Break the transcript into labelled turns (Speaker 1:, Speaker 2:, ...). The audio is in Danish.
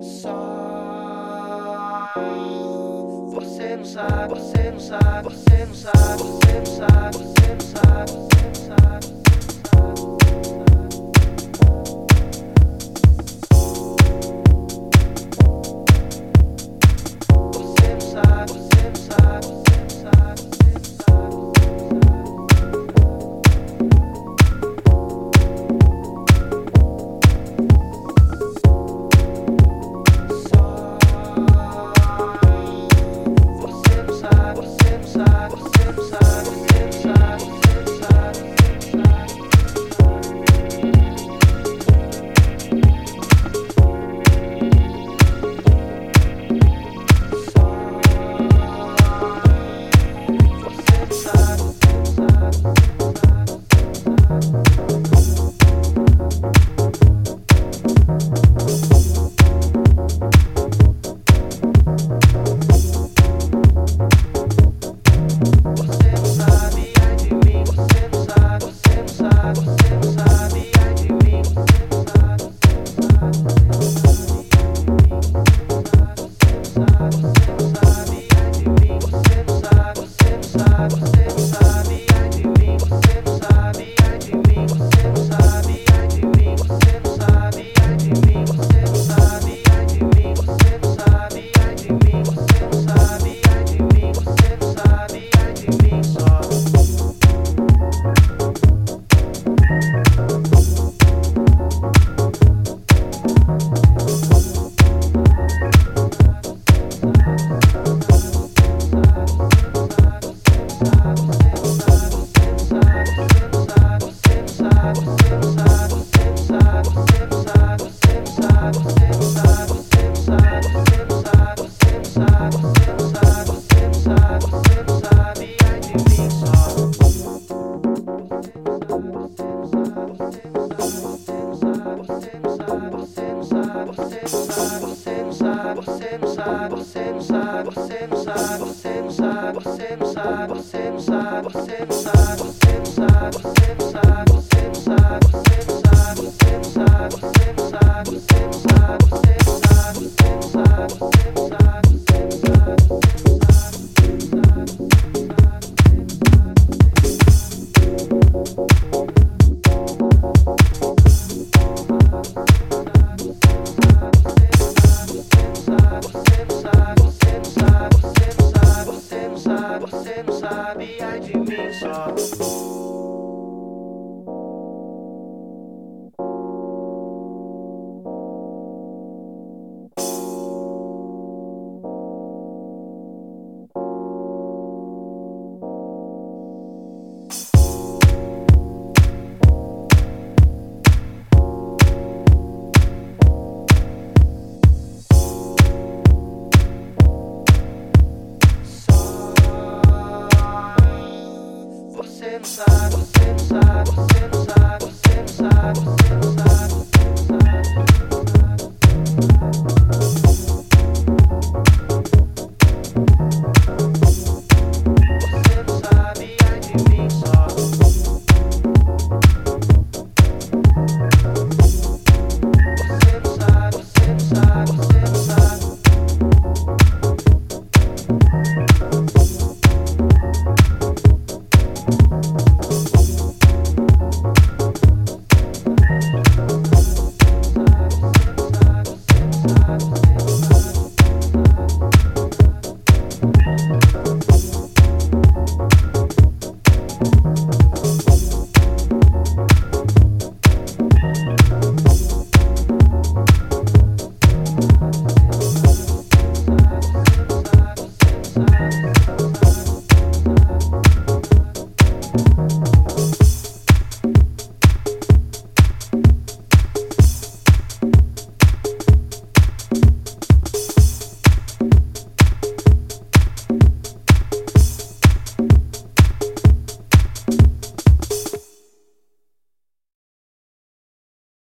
Speaker 1: Você não sabe, você não sabe, você não sabe, você não sabe, você não sabe, você não sabe. você não sabe, você não sabe, você não sabe, você não sabe, você não sabe, você não sabe, você não sabe. Bye. inside, what's inside, what's inside, what's inside, inside.